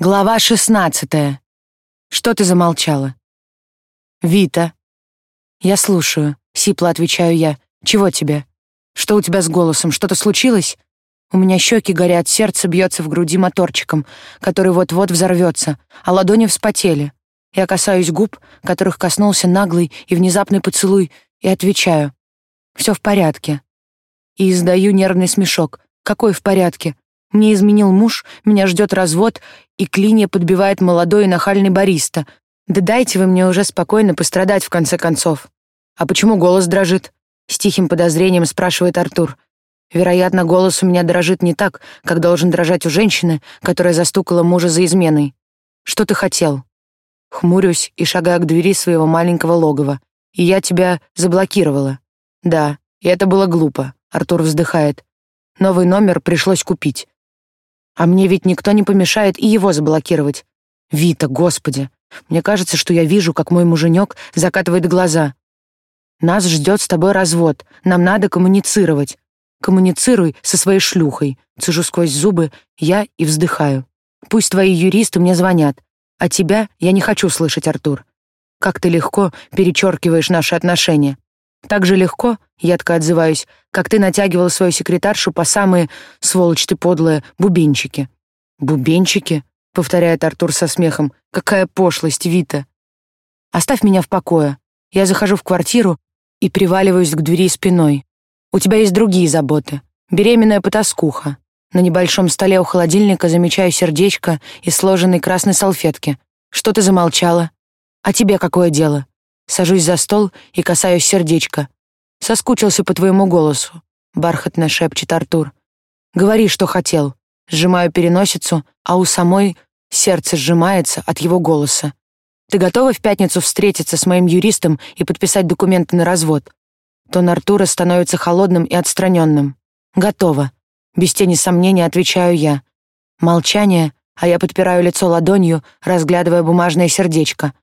Глава шестнадцатая. Что ты замолчала? Вита. Я слушаю. Сипло отвечаю я. Чего тебе? Что у тебя с голосом? Что-то случилось? У меня щеки горят, сердце бьется в груди моторчиком, который вот-вот взорвется, а ладони вспотели. Я касаюсь губ, которых коснулся наглый и внезапный поцелуй, и отвечаю. Все в порядке. И издаю нервный смешок. Какой в порядке? Мне изменил муж, меня ждет развод, и клинья подбивает молодой и нахальный бариста. Да дайте вы мне уже спокойно пострадать в конце концов. А почему голос дрожит? С тихим подозрением спрашивает Артур. Вероятно, голос у меня дрожит не так, как должен дрожать у женщины, которая застукала мужа за изменой. Что ты хотел? Хмурюсь и шагаю к двери своего маленького логова. И я тебя заблокировала. Да, и это было глупо. Артур вздыхает. Новый номер пришлось купить. А мне ведь никто не помешает и его заблокировать. Вита, господи. Мне кажется, что я вижу, как мой муженек закатывает глаза. Нас ждет с тобой развод. Нам надо коммуницировать. Коммуницируй со своей шлюхой. Цежу сквозь зубы я и вздыхаю. Пусть твои юристы мне звонят. А тебя я не хочу слышать, Артур. Как ты легко перечеркиваешь наши отношения. Так же легко, едко отзываюсь, как ты натягивал свою секретаршу по самые, сволочь ты подлая, бубенчики. Бубенчики? повторяет Артур со смехом. Какая пошлость, Вита. Оставь меня в покое. Я захожу в квартиру и приваливаюсь к двери спиной. У тебя есть другие заботы. Беременная потаскуха. На небольшом столе у холодильника замечаю сердечко из сложенной красной салфетки. Что ты замолчала? А тебе какое дело? Сажусь за стол и касаюсь сердечка. Соскучился по твоему голосу, бархатно шепчет Артур. Говори, что хотел. Сжимаю переносицу, а у самой сердце сжимается от его голоса. Ты готова в пятницу встретиться с моим юристом и подписать документы на развод? Тон Артура становится холодным и отстраненным. Готова. Без тени сомнения отвечаю я. Молчание, а я подпираю лицо ладонью, разглядывая бумажное сердечко.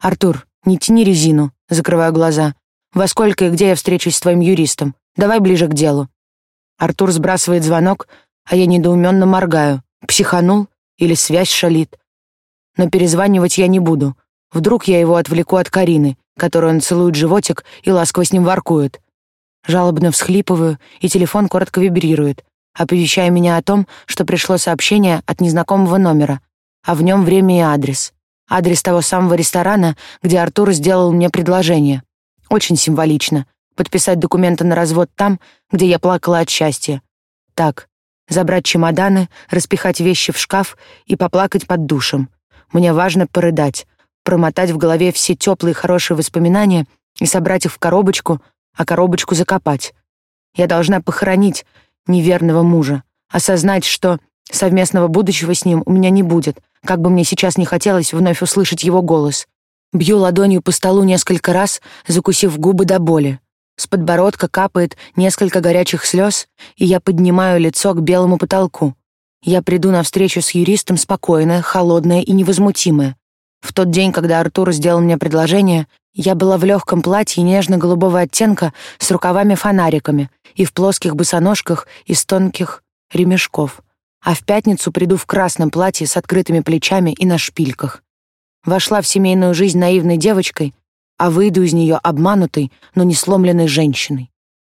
Артур, не тяни резину, закрываю глаза. Во сколько и где я встречусь с твоим юристом? Давай ближе к делу. Артур сбрасывает звонок, а я недоуменно моргаю. Психанул или связь шалит? Но перезванивать я не буду. Вдруг я его отвлеку от Карины, которую он целует животик и ласково с ним воркует. Жалобно всхлипываю, и телефон коротко вибрирует, оповещая меня о том, что пришло сообщение от незнакомого номера, а в нем время и адрес. Адрес того самого ресторана, где Артур сделал мне предложение. Очень символично подписать документы на развод там, где я плакала от счастья. Так, забрать чемоданы, распихать вещи в шкаф и поплакать под душем. Мне важно порыдать, промотать в голове все теплые хорошие воспоминания и собрать их в коробочку, а коробочку закопать. Я должна похоронить неверного мужа, осознать, что совместного будущего с ним у меня не будет, как бы мне сейчас не хотелось вновь услышать его голос. Бью ладонью по столу несколько раз, закусив губы до боли. С подбородка капает несколько горячих слез, и я поднимаю лицо к белому потолку. Я приду на встречу с юристом спокойная, холодная и невозмутимая. В тот день, когда Артур сделал мне предложение, я была в легком платье нежно-голубого оттенка с рукавами-фонариками и в плоских босоножках из тонких ремешков. А в пятницу приду в красном платье с открытыми плечами и на шпильках. Вошла в семейную жизнь наивной девочкой, а выйду из нее обманутой, но не сломленной женщиной.